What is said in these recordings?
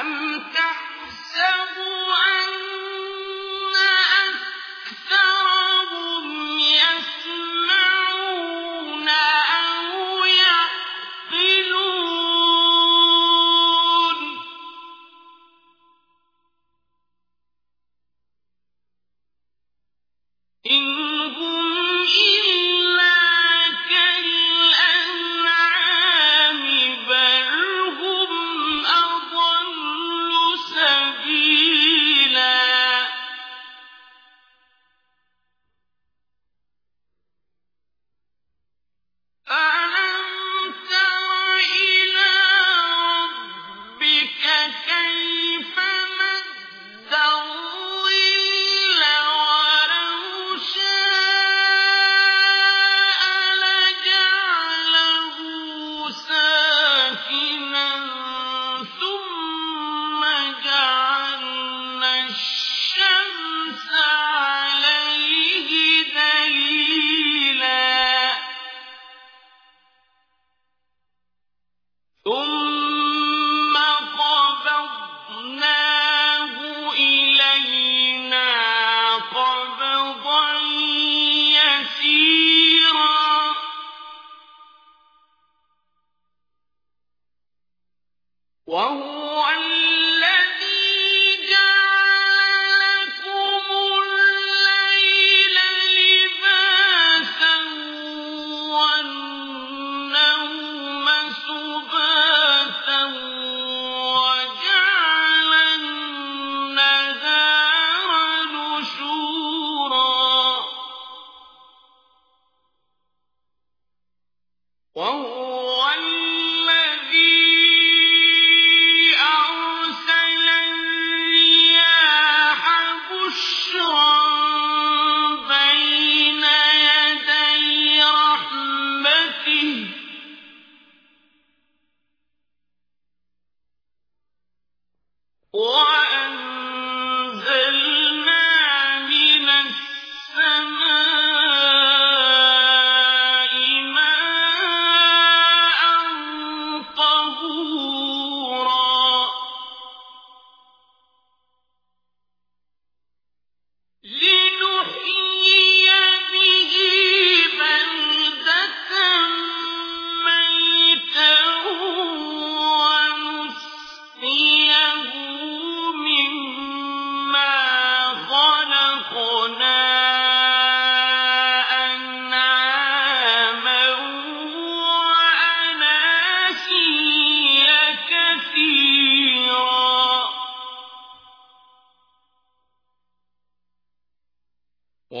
أم وهو 我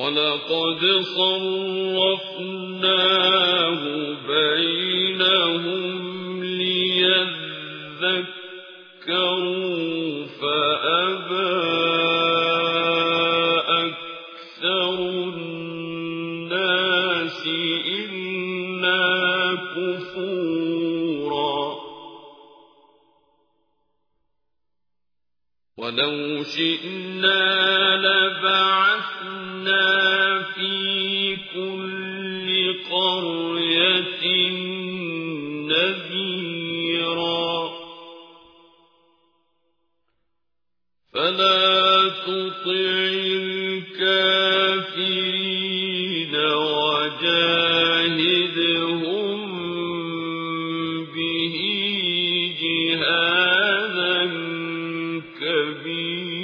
وَلَقَدْ صَرَّفْنَاهُ بَيْنَهُمْ لِيَذَّكَّرُوا فَأَبَى أَكْثَرُ النَّاسِ إِلَّا كُفُورًا. وَلَوْ شِئْنَا لَبَعَثْنَا وبعثنا في كل قرية نذيرا فلا تطع الكافرين وجاهدهم به جهادا كبيرا